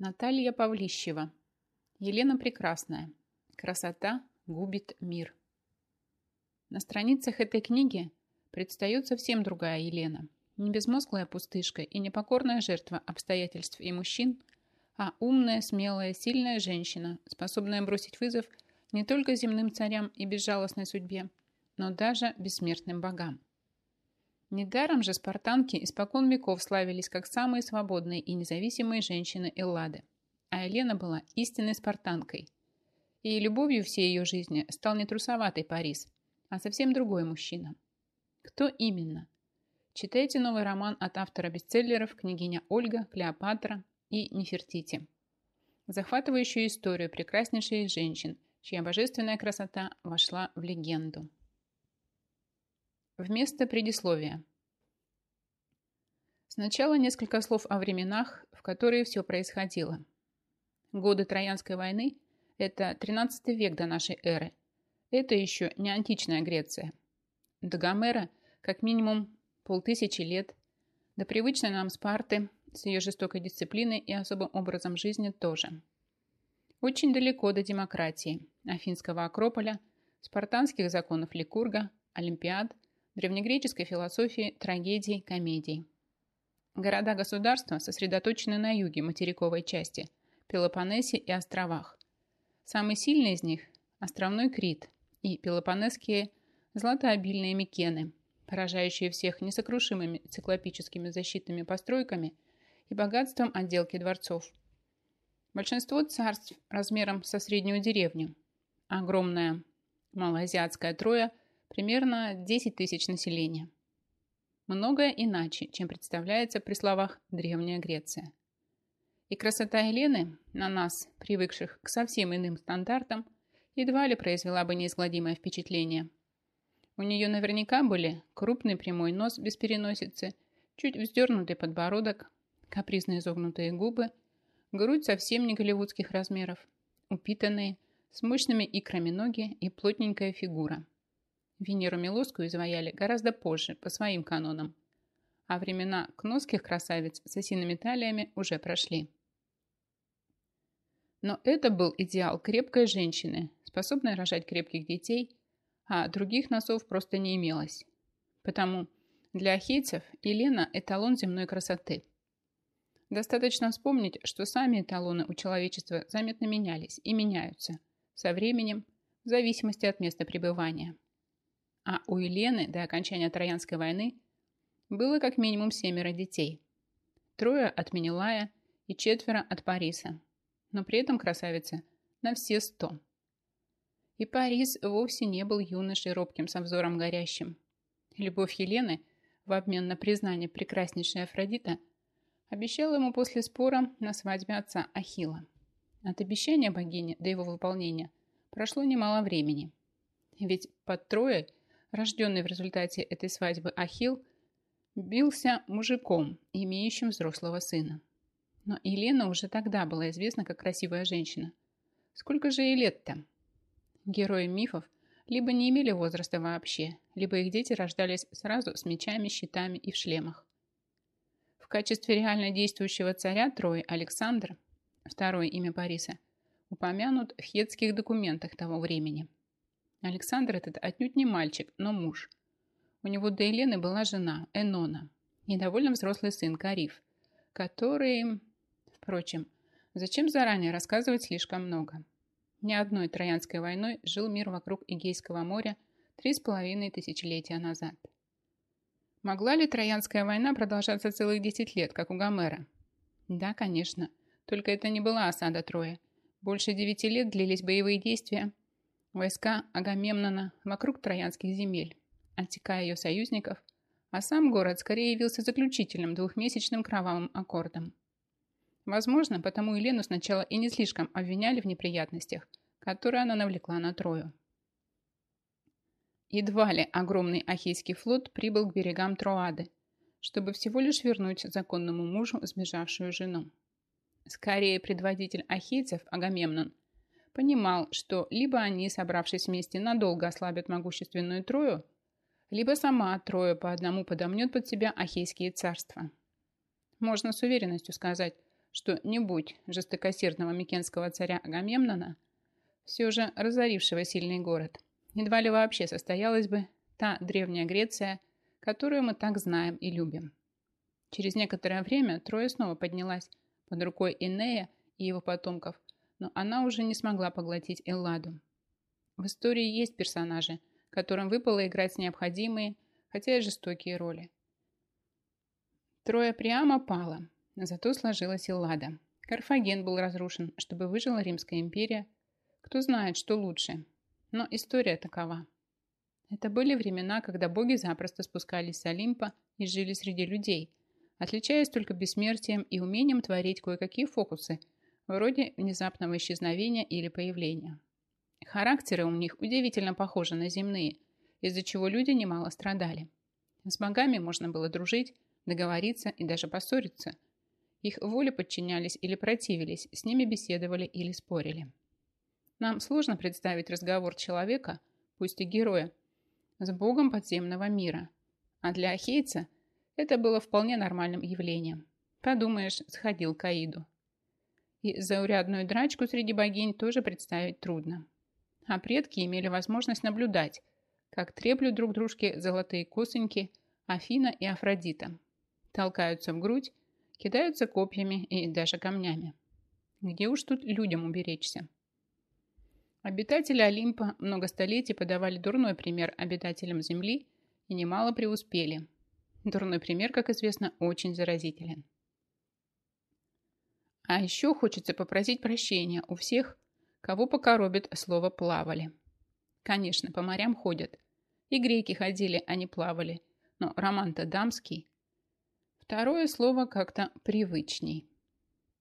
Наталья Павлищева. Елена Прекрасная. Красота губит мир. На страницах этой книги предстает совсем другая Елена. Не безмозглая пустышка и непокорная жертва обстоятельств и мужчин, а умная, смелая, сильная женщина, способная бросить вызов не только земным царям и безжалостной судьбе, но даже бессмертным богам. Недаром же спартанки испокон веков славились как самые свободные и независимые женщины Эллады, а Елена была истинной спартанкой. И любовью всей ее жизни стал не трусоватый Парис, а совсем другой мужчина. Кто именно? Читайте новый роман от автора бестселлеров «Княгиня Ольга», «Клеопатра» и «Нефертити». Захватывающую историю прекраснейших женщин, чья божественная красота вошла в легенду. Вместо предисловия. Сначала несколько слов о временах, в которые все происходило. Годы Троянской войны – это 13 век до нашей эры. Это еще не античная Греция. До Гомера как минимум полтысячи лет, до привычной нам Спарты с ее жестокой дисциплиной и особым образом жизни тоже. Очень далеко до демократии, Афинского Акрополя, спартанских законов Ликурга, Олимпиад – древнегреческой философии трагедий, комедий. Города-государства сосредоточены на юге материковой части, Пелопоннесе и островах. Самый сильный из них – островной Крит и пелопонесские златообильные Микены, поражающие всех несокрушимыми циклопическими защитными постройками и богатством отделки дворцов. Большинство царств размером со среднюю деревню. Огромная малоазиатская Троя – примерно 10 тысяч населения. Многое иначе, чем представляется при словах «Древняя Греция». И красота Елены на нас, привыкших к совсем иным стандартам, едва ли произвела бы неизгладимое впечатление. У нее наверняка были крупный прямой нос без переносицы, чуть вздернутый подбородок, капризно изогнутые губы, грудь совсем не голливудских размеров, упитанные, с мощными икрами ноги и плотненькая фигура – Венеру Милосскую изваяли гораздо позже, по своим канонам. А времена кносских красавиц с осиными талиями уже прошли. Но это был идеал крепкой женщины, способной рожать крепких детей, а других носов просто не имелось. Потому для ахейцев Елена – эталон земной красоты. Достаточно вспомнить, что сами эталоны у человечества заметно менялись и меняются со временем в зависимости от места пребывания а у Елены до окончания Троянской войны было как минимум семеро детей. Трое от Менелая и четверо от Париса, но при этом красавица на все сто. И Парис вовсе не был юношей робким со взором горящим. Любовь Елены в обмен на признание прекраснейшей Афродита обещала ему после спора на свадьбе отца Ахила. От обещания богини до его выполнения прошло немало времени. Ведь под Троей рожденный в результате этой свадьбы Ахил, бился мужиком, имеющим взрослого сына. Но Елена уже тогда была известна как красивая женщина. Сколько же ей лет-то? Герои мифов либо не имели возраста вообще, либо их дети рождались сразу с мечами, щитами и в шлемах. В качестве реально действующего царя Трои Александр, второе имя Париса, упомянут в хетских документах того времени – Александр этот отнюдь не мальчик, но муж. У него до Елены была жена, Энона, и довольно взрослый сын, Кариф, который... Впрочем, зачем заранее рассказывать слишком много? Ни одной Троянской войной жил мир вокруг Эгейского моря три с половиной тысячелетия назад. Могла ли Троянская война продолжаться целых десять лет, как у Гомера? Да, конечно. Только это не была осада Троя. Больше девяти лет длились боевые действия – войска Агамемнона вокруг Троянских земель, отсекая ее союзников, а сам город скорее явился заключительным двухмесячным кровавым аккордом. Возможно, потому Елену сначала и не слишком обвиняли в неприятностях, которые она навлекла на Трою. Едва ли огромный Ахейский флот прибыл к берегам Троады, чтобы всего лишь вернуть законному мужу сбежавшую жену. Скорее, предводитель ахейцев Агамемнон – понимал, что либо они, собравшись вместе, надолго ослабят могущественную Трою, либо сама Троя по одному подомнет под себя Ахейские царства. Можно с уверенностью сказать, что не будь жестокосердного микенского царя Агамемнона, все же разорившего сильный город, едва ли вообще состоялась бы та древняя Греция, которую мы так знаем и любим. Через некоторое время Троя снова поднялась под рукой Инея и его потомков, но она уже не смогла поглотить Элладу. В истории есть персонажи, которым выпало играть необходимые, хотя и жестокие роли. Троя прямо пала, зато сложилась Эллада. Карфаген был разрушен, чтобы выжила Римская империя. Кто знает, что лучше. Но история такова. Это были времена, когда боги запросто спускались с Олимпа и жили среди людей, отличаясь только бессмертием и умением творить кое-какие фокусы, вроде внезапного исчезновения или появления. Характеры у них удивительно похожи на земные, из-за чего люди немало страдали. С богами можно было дружить, договориться и даже поссориться. Их воле подчинялись или противились, с ними беседовали или спорили. Нам сложно представить разговор человека, пусть и героя, с богом подземного мира. А для ахейца это было вполне нормальным явлением. Подумаешь, сходил к Аиду. И заурядную драчку среди богинь тоже представить трудно. А предки имели возможность наблюдать, как треплют друг дружке золотые косоньки Афина и Афродита. Толкаются в грудь, кидаются копьями и даже камнями. Где уж тут людям уберечься? Обитатели Олимпа много столетий подавали дурной пример обитателям Земли и немало преуспели. Дурной пример, как известно, очень заразителен. А еще хочется попросить прощения у всех, кого покоробит слово «плавали». Конечно, по морям ходят. И греки ходили, а не плавали. Но роман-то дамский. Второе слово как-то привычней.